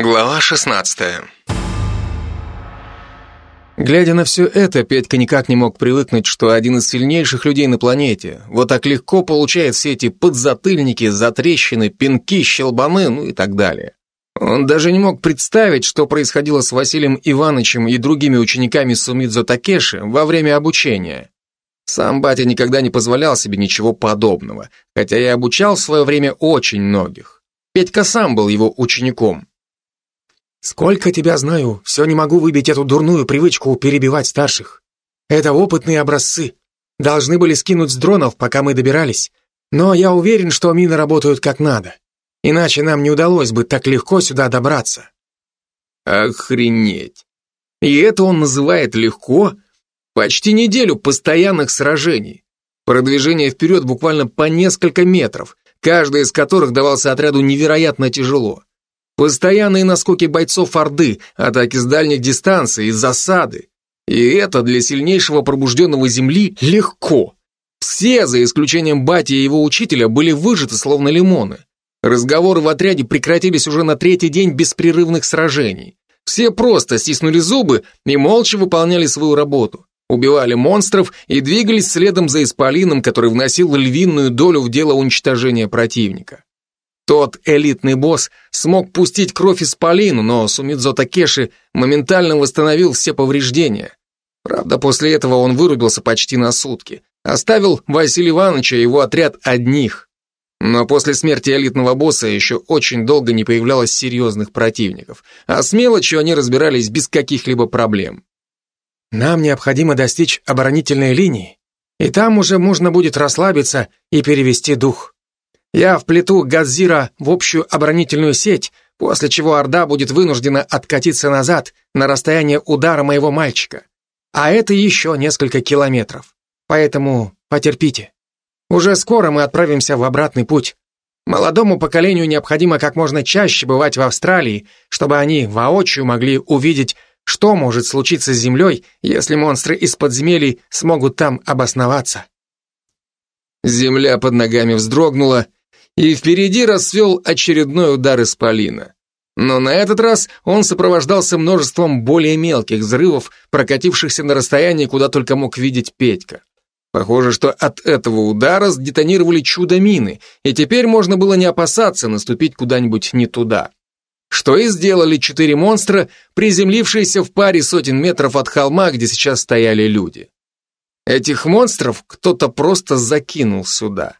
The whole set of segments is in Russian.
Глава 16 Глядя на все это, Петька никак не мог привыкнуть, что один из сильнейших людей на планете вот так легко получает все эти подзатыльники, затрещины, пинки, щелбаны, ну и так далее. Он даже не мог представить, что происходило с Василием Ивановичем и другими учениками Сумидзо Такеши во время обучения. Сам батя никогда не позволял себе ничего подобного, хотя и обучал в свое время очень многих. Петька сам был его учеником. Сколько тебя знаю, все не могу выбить эту дурную привычку перебивать старших. Это опытные образцы. Должны были скинуть с дронов, пока мы добирались. Но я уверен, что мины работают как надо. Иначе нам не удалось бы так легко сюда добраться. Охренеть. И это он называет легко? Почти неделю постоянных сражений. Продвижение вперед буквально по несколько метров, каждый из которых давался отряду невероятно тяжело. Постоянные наскоки бойцов Орды, атаки с дальних дистанций засады. И это для сильнейшего пробужденного Земли легко. Все, за исключением Бати и его учителя, были выжаты словно лимоны. Разговоры в отряде прекратились уже на третий день беспрерывных сражений. Все просто стиснули зубы и молча выполняли свою работу. Убивали монстров и двигались следом за Исполином, который вносил львиную долю в дело уничтожения противника. Тот элитный босс смог пустить кровь Исполину, но Сумидзо Такеши моментально восстановил все повреждения. Правда, после этого он вырубился почти на сутки. Оставил Василия Ивановича и его отряд одних. Но после смерти элитного босса еще очень долго не появлялось серьезных противников, а с мелочью они разбирались без каких-либо проблем. Нам необходимо достичь оборонительной линии, и там уже можно будет расслабиться и перевести дух. Я вплету Газира в общую оборонительную сеть, после чего Орда будет вынуждена откатиться назад на расстояние удара моего мальчика. А это еще несколько километров. Поэтому потерпите. Уже скоро мы отправимся в обратный путь. Молодому поколению необходимо как можно чаще бывать в Австралии, чтобы они воочию могли увидеть, что может случиться с Землей, если монстры из подземелий смогут там обосноваться. Земля под ногами вздрогнула, и впереди расцвел очередной удар исполина. Но на этот раз он сопровождался множеством более мелких взрывов, прокатившихся на расстоянии, куда только мог видеть Петька. Похоже, что от этого удара сдетонировали чудо-мины, и теперь можно было не опасаться наступить куда-нибудь не туда. Что и сделали четыре монстра, приземлившиеся в паре сотен метров от холма, где сейчас стояли люди. Этих монстров кто-то просто закинул сюда.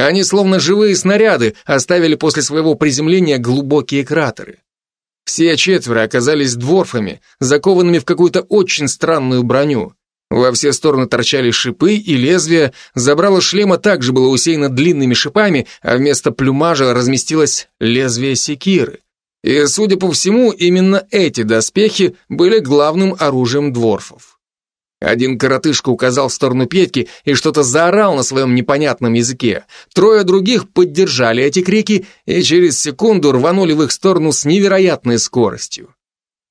Они, словно живые снаряды, оставили после своего приземления глубокие кратеры. Все четверо оказались дворфами, закованными в какую-то очень странную броню. Во все стороны торчали шипы и лезвия, забрало шлема также было усеяно длинными шипами, а вместо плюмажа разместилось лезвие секиры. И, судя по всему, именно эти доспехи были главным оружием дворфов. Один коротышка указал в сторону Петьки и что-то заорал на своем непонятном языке. Трое других поддержали эти крики и через секунду рванули в их сторону с невероятной скоростью.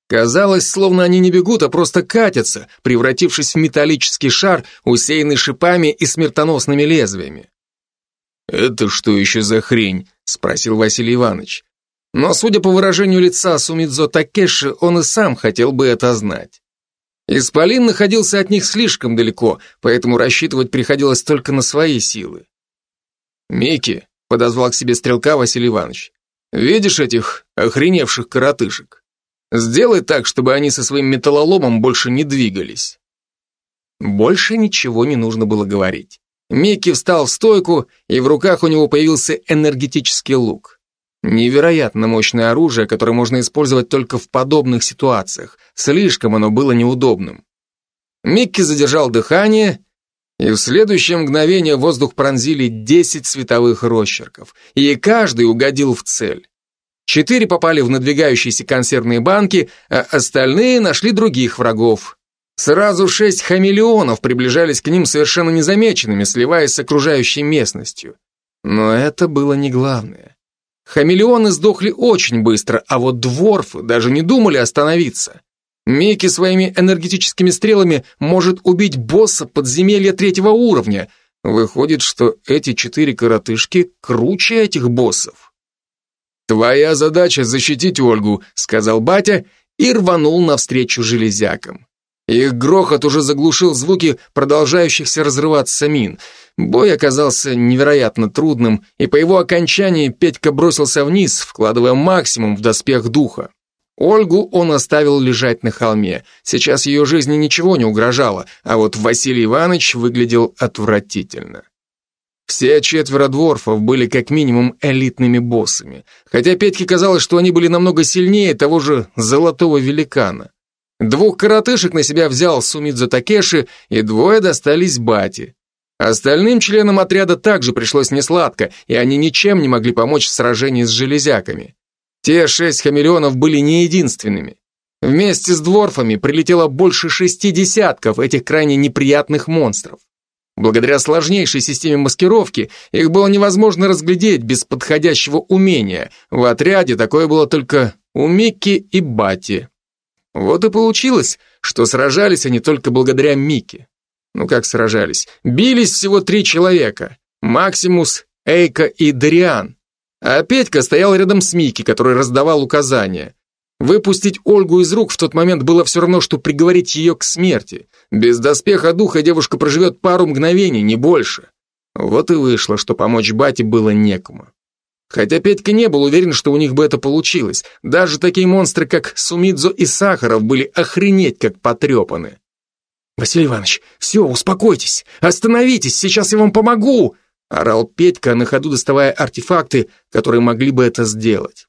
Казалось, словно они не бегут, а просто катятся, превратившись в металлический шар, усеянный шипами и смертоносными лезвиями. «Это что еще за хрень?» — спросил Василий Иванович. Но, судя по выражению лица Сумидзо Такеши, он и сам хотел бы это знать. Исполин находился от них слишком далеко, поэтому рассчитывать приходилось только на свои силы. «Микки», — подозвал к себе стрелка Василий Иванович, «видишь этих охреневших коротышек? Сделай так, чтобы они со своим металлоломом больше не двигались». Больше ничего не нужно было говорить. Микки встал в стойку, и в руках у него появился энергетический лук. Невероятно мощное оружие, которое можно использовать только в подобных ситуациях. Слишком оно было неудобным. Микки задержал дыхание, и в следующее мгновение воздух пронзили 10 световых росчерков, и каждый угодил в цель. Четыре попали в надвигающиеся консервные банки, а остальные нашли других врагов. Сразу шесть хамелеонов приближались к ним совершенно незамеченными, сливаясь с окружающей местностью. Но это было не главное. Хамелеоны сдохли очень быстро, а вот дворфы даже не думали остановиться. Микки своими энергетическими стрелами может убить босса подземелья третьего уровня. Выходит, что эти четыре коротышки круче этих боссов. «Твоя задача защитить Ольгу», — сказал батя и рванул навстречу железякам. Их грохот уже заглушил звуки продолжающихся разрываться мин. Бой оказался невероятно трудным, и по его окончании Петька бросился вниз, вкладывая максимум в доспех духа. Ольгу он оставил лежать на холме. Сейчас ее жизни ничего не угрожало, а вот Василий Иванович выглядел отвратительно. Все четверо дворфов были как минимум элитными боссами, хотя Петьке казалось, что они были намного сильнее того же золотого великана. Двух коротышек на себя взял Сумидзо Такеши, и двое достались Бати. Остальным членам отряда также пришлось несладко, и они ничем не могли помочь в сражении с железяками. Те шесть хамелеонов были не единственными. Вместе с дворфами прилетело больше шести десятков этих крайне неприятных монстров. Благодаря сложнейшей системе маскировки их было невозможно разглядеть без подходящего умения. В отряде такое было только у Микки и Бати. Вот и получилось, что сражались они только благодаря Микки. Ну как сражались? Бились всего три человека. Максимус, Эйка и Дариан. А Петька стоял рядом с Микки, который раздавал указания. Выпустить Ольгу из рук в тот момент было все равно, что приговорить ее к смерти. Без доспеха духа девушка проживет пару мгновений, не больше. Вот и вышло, что помочь бате было некому. Хотя Петька не был уверен, что у них бы это получилось. Даже такие монстры, как Сумидзо и Сахаров, были охренеть как потрепаны. «Василий Иванович, все, успокойтесь, остановитесь, сейчас я вам помогу!» орал Петька, на ходу доставая артефакты, которые могли бы это сделать.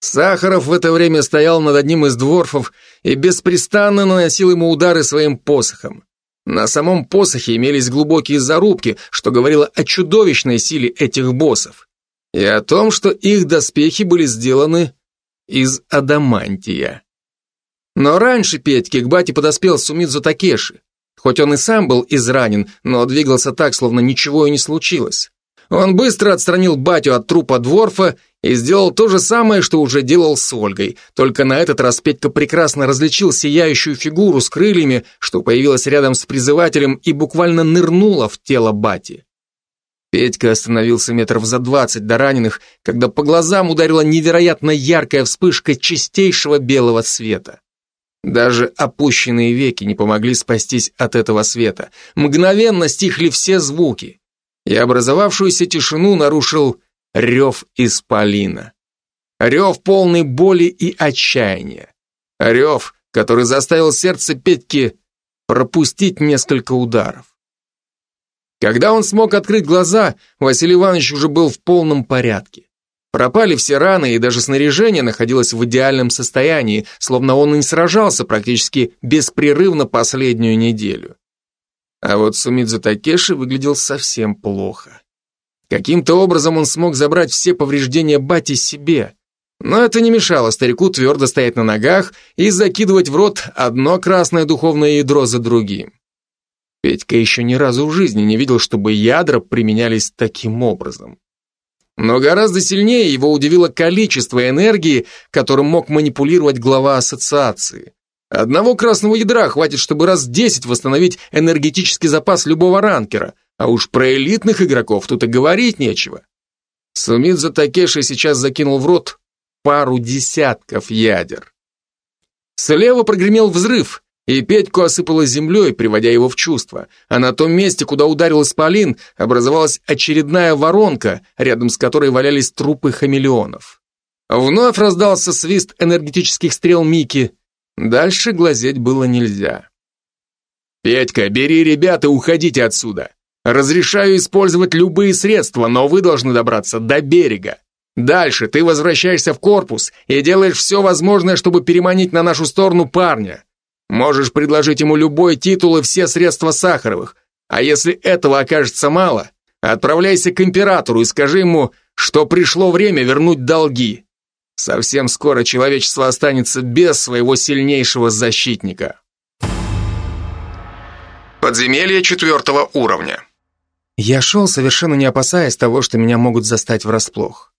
Сахаров в это время стоял над одним из дворфов и беспрестанно наносил ему удары своим посохом. На самом посохе имелись глубокие зарубки, что говорило о чудовищной силе этих боссов и о том, что их доспехи были сделаны из адамантия. Но раньше Петьке к бате подоспел Сумидзу Такеши. Хоть он и сам был изранен, но двигался так, словно ничего и не случилось. Он быстро отстранил батю от трупа Дворфа и сделал то же самое, что уже делал с Ольгой, только на этот раз Петька прекрасно различил сияющую фигуру с крыльями, что появилась рядом с призывателем и буквально нырнула в тело бати. Петька остановился метров за двадцать до раненых, когда по глазам ударила невероятно яркая вспышка чистейшего белого света. Даже опущенные веки не помогли спастись от этого света. Мгновенно стихли все звуки, и образовавшуюся тишину нарушил рев исполина. Рев полный боли и отчаяния. Рев, который заставил сердце Петьки пропустить несколько ударов. Когда он смог открыть глаза, Василий Иванович уже был в полном порядке. Пропали все раны, и даже снаряжение находилось в идеальном состоянии, словно он и не сражался практически беспрерывно последнюю неделю. А вот Сумидзу Такеши выглядел совсем плохо. Каким-то образом он смог забрать все повреждения Бати себе. Но это не мешало старику твердо стоять на ногах и закидывать в рот одно красное духовное ядро за другим. Петька еще ни разу в жизни не видел, чтобы ядра применялись таким образом. Но гораздо сильнее его удивило количество энергии, которым мог манипулировать глава ассоциации. Одного красного ядра хватит, чтобы раз в десять восстановить энергетический запас любого ранкера, а уж про элитных игроков тут и говорить нечего. Сумидзо Такеши сейчас закинул в рот пару десятков ядер. Слева прогремел взрыв, и Петьку осыпало землей, приводя его в чувство, а на том месте, куда ударил исполин, образовалась очередная воронка, рядом с которой валялись трупы хамелеонов. Вновь раздался свист энергетических стрел Мики. Дальше глазеть было нельзя. «Петька, бери ребят и уходите отсюда. Разрешаю использовать любые средства, но вы должны добраться до берега. Дальше ты возвращаешься в корпус и делаешь все возможное, чтобы переманить на нашу сторону парня. Можешь предложить ему любой титул и все средства Сахаровых. А если этого окажется мало, отправляйся к императору и скажи ему, что пришло время вернуть долги. Совсем скоро человечество останется без своего сильнейшего защитника. Подземелье четвертого уровня. Я шел, совершенно не опасаясь того, что меня могут застать врасплох.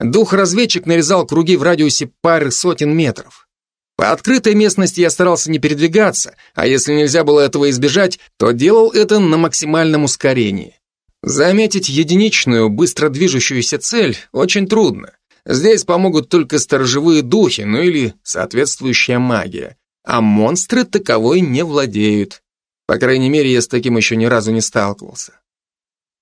Дух-разведчик нарезал круги в радиусе пары сотен метров. По открытой местности я старался не передвигаться, а если нельзя было этого избежать, то делал это на максимальном ускорении. Заметить единичную, быстро движущуюся цель очень трудно. Здесь помогут только сторожевые духи, ну или соответствующая магия. А монстры таковой не владеют. По крайней мере, я с таким еще ни разу не сталкивался.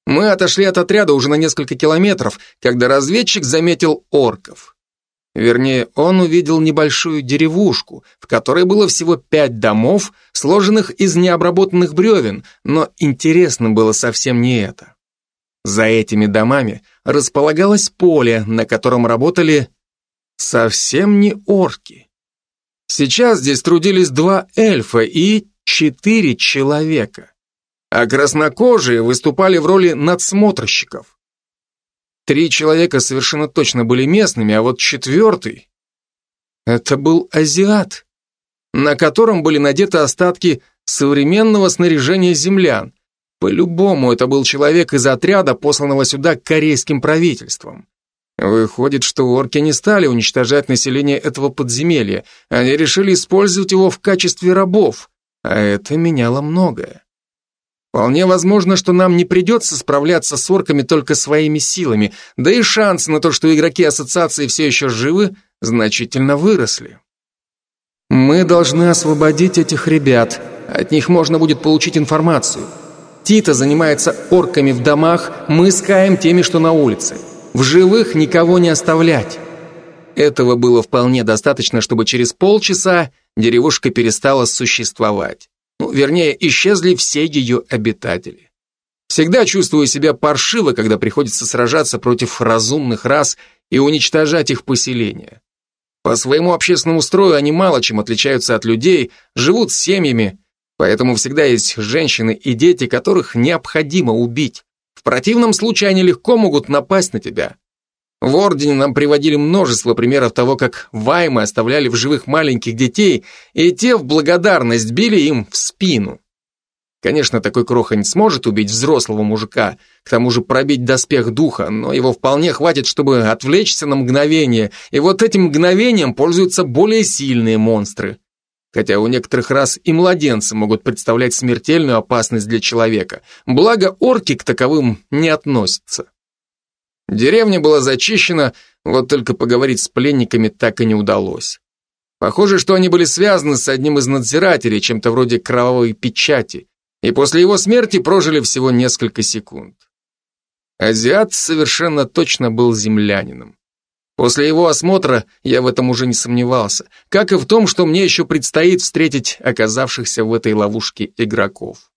Мы отошли от отряда уже на несколько километров, когда разведчик заметил орков. Вернее, он увидел небольшую деревушку, в которой было всего пять домов, сложенных из необработанных бревен, но интересным было совсем не это. За этими домами располагалось поле, на котором работали совсем не орки. Сейчас здесь трудились два эльфа и четыре человека а краснокожие выступали в роли надсмотрщиков. Три человека совершенно точно были местными, а вот четвертый — это был азиат, на котором были надеты остатки современного снаряжения землян. По-любому это был человек из отряда, посланного сюда корейским правительством. Выходит, что орки не стали уничтожать население этого подземелья, они решили использовать его в качестве рабов, а это меняло многое. Вполне возможно, что нам не придется справляться с орками только своими силами, да и шансы на то, что игроки ассоциации все еще живы, значительно выросли. Мы должны освободить этих ребят. От них можно будет получить информацию. Тита занимается орками в домах, мы с Каем теми, что на улице. В живых никого не оставлять. Этого было вполне достаточно, чтобы через полчаса деревушка перестала существовать. Ну, вернее, исчезли все ее обитатели. Всегда чувствую себя паршиво, когда приходится сражаться против разумных рас и уничтожать их поселения. По своему общественному строю они мало чем отличаются от людей, живут с семьями, поэтому всегда есть женщины и дети, которых необходимо убить. В противном случае они легко могут напасть на тебя. В Ордене нам приводили множество примеров того, как ваймы оставляли в живых маленьких детей, и те в благодарность били им в спину. Конечно, такой кроха не сможет убить взрослого мужика, к тому же пробить доспех духа, но его вполне хватит, чтобы отвлечься на мгновение, и вот этим мгновением пользуются более сильные монстры. Хотя у некоторых рас и младенцы могут представлять смертельную опасность для человека, благо орки к таковым не относятся. Деревня была зачищена, вот только поговорить с пленниками так и не удалось. Похоже, что они были связаны с одним из надзирателей, чем-то вроде кровавой печати, и после его смерти прожили всего несколько секунд. Азиат совершенно точно был землянином. После его осмотра я в этом уже не сомневался, как и в том, что мне еще предстоит встретить оказавшихся в этой ловушке игроков.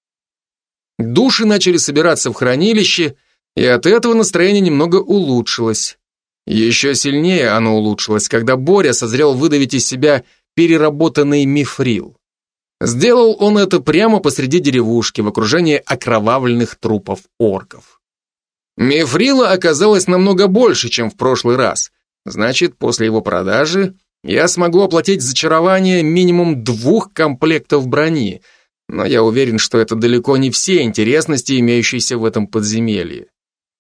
Души начали собираться в хранилище, и от этого настроение немного улучшилось. Еще сильнее оно улучшилось, когда Боря созрел выдавить из себя переработанный мифрил. Сделал он это прямо посреди деревушки, в окружении окровавленных трупов орков. Мифрила оказалось намного больше, чем в прошлый раз. Значит, после его продажи я смогу оплатить зачарование минимум двух комплектов брони, но я уверен, что это далеко не все интересности, имеющиеся в этом подземелье.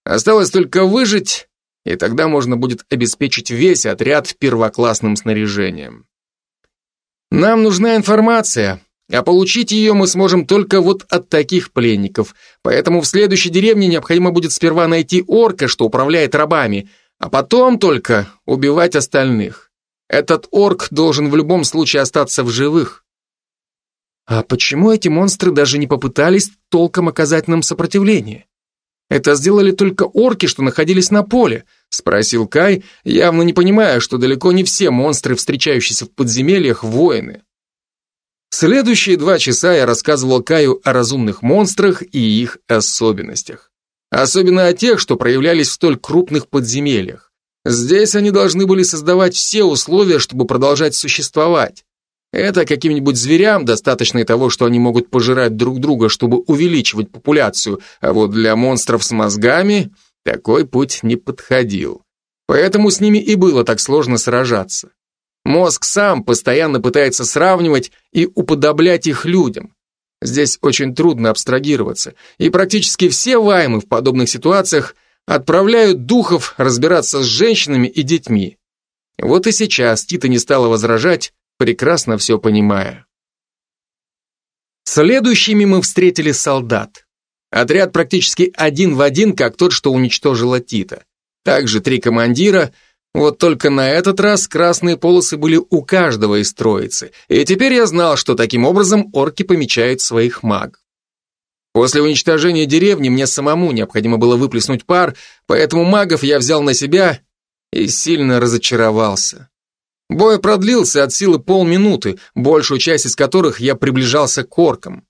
Осталось только выжить, и тогда можно будет обеспечить весь отряд первоклассным снаряжением. Нам нужна информация, а получить ее мы сможем только вот от таких пленников, поэтому в следующей деревне необходимо будет сперва найти орка, что управляет рабами, а потом только убивать остальных. Этот орк должен в любом случае остаться в живых. А почему эти монстры даже не попытались толком оказать нам сопротивление? Это сделали только орки, что находились на поле?» — спросил Кай, явно не понимая, что далеко не все монстры, встречающиеся в подземельях, воины. Следующие два часа я рассказывал Каю о разумных монстрах и их особенностях. Особенно о тех, что проявлялись в столь крупных подземельях. Здесь они должны были создавать все условия, чтобы продолжать существовать. Это каким-нибудь зверям достаточно и того, что они могут пожирать друг друга, чтобы увеличивать популяцию, а вот для монстров с мозгами такой путь не подходил. Поэтому с ними и было так сложно сражаться. Мозг сам постоянно пытается сравнивать и уподоблять их людям. Здесь очень трудно абстрагироваться, и практически все ваймы в подобных ситуациях отправляют духов разбираться с женщинами и детьми. Вот и сейчас Тита не стала возражать, прекрасно все понимая. Следующими мы встретили солдат. Отряд практически один в один, как тот, что уничтожила Тита. Также три командира, вот только на этот раз красные полосы были у каждого из троицы, и теперь я знал, что таким образом орки помечают своих магов. После уничтожения деревни мне самому необходимо было выплеснуть пар, поэтому магов я взял на себя и сильно разочаровался. Бой продлился от силы полминуты, большую часть из которых я приближался к оркам.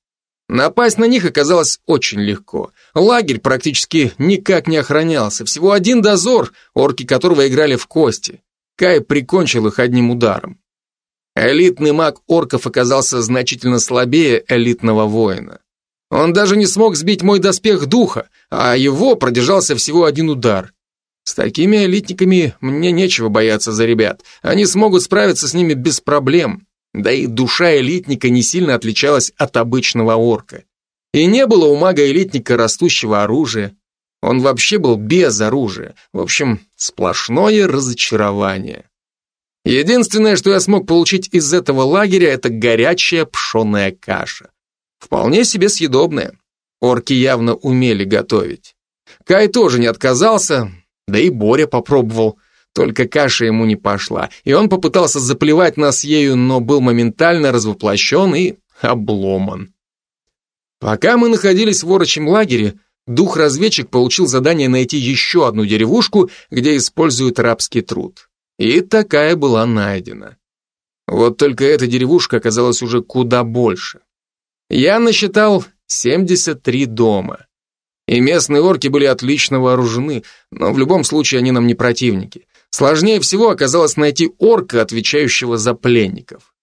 Напасть на них оказалось очень легко. Лагерь практически никак не охранялся, всего один дозор, орки которого играли в кости. Кай прикончил их одним ударом. Элитный маг орков оказался значительно слабее элитного воина. Он даже не смог сбить мой доспех духа, а его продержался всего один удар. Такими элитниками мне нечего бояться за ребят. Они смогут справиться с ними без проблем. Да и душа элитника не сильно отличалась от обычного орка. И не было у мага-элитника растущего оружия. Он вообще был без оружия. В общем, сплошное разочарование. Единственное, что я смог получить из этого лагеря, это горячая пшеная каша. Вполне себе съедобная. Орки явно умели готовить. Кай тоже не отказался, да и Боря попробовал, только каша ему не пошла, и он попытался заплевать нас ею, но был моментально развоплощен и обломан. Пока мы находились в орочем лагере, дух-разведчик получил задание найти еще одну деревушку, где используют рабский труд. И такая была найдена. Вот только эта деревушка оказалась уже куда больше. Я насчитал 73 дома. И местные орки были отлично вооружены, но в любом случае они нам не противники. Сложнее всего оказалось найти орка, отвечающего за пленников.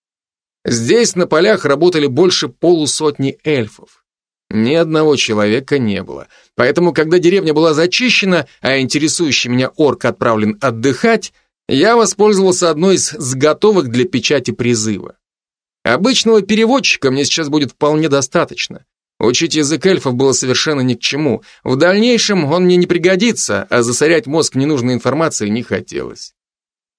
Здесь на полях работали больше полусотни эльфов. Ни одного человека не было. Поэтому, когда деревня была зачищена, а интересующий меня орк отправлен отдыхать, я воспользовался одной из заготовок для печати призыва. Обычного переводчика мне сейчас будет вполне достаточно. Учить язык эльфов было совершенно ни к чему. В дальнейшем он мне не пригодится, а засорять мозг ненужной информацией не хотелось.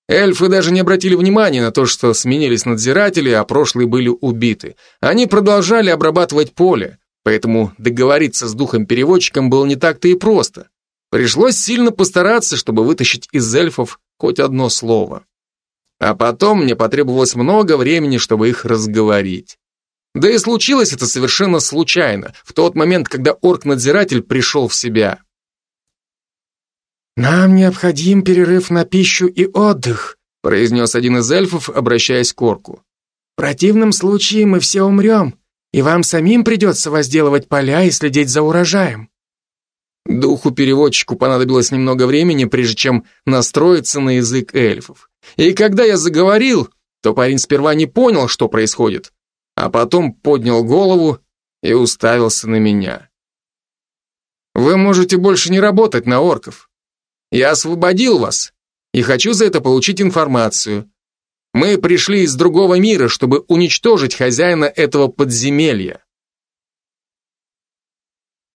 Эльфы даже не обратили внимания на то, что сменились надзиратели, а прошлые были убиты. Они продолжали обрабатывать поле, поэтому договориться с духом-переводчиком было не так-то и просто. Пришлось сильно постараться, чтобы вытащить из эльфов хоть одно слово. А потом мне потребовалось много времени, чтобы их разговорить. Да и случилось это совершенно случайно, в тот момент, когда орк-надзиратель пришел в себя. «Нам необходим перерыв на пищу и отдых», произнес один из эльфов, обращаясь к орку. «В противном случае мы все умрем, и вам самим придется возделывать поля и следить за урожаем». Духу-переводчику понадобилось немного времени, прежде чем настроиться на язык эльфов. И когда я заговорил, то парень сперва не понял, что происходит, а потом поднял голову и уставился на меня. Вы можете больше не работать на орков. Я освободил вас и хочу за это получить информацию. Мы пришли из другого мира, чтобы уничтожить хозяина этого подземелья.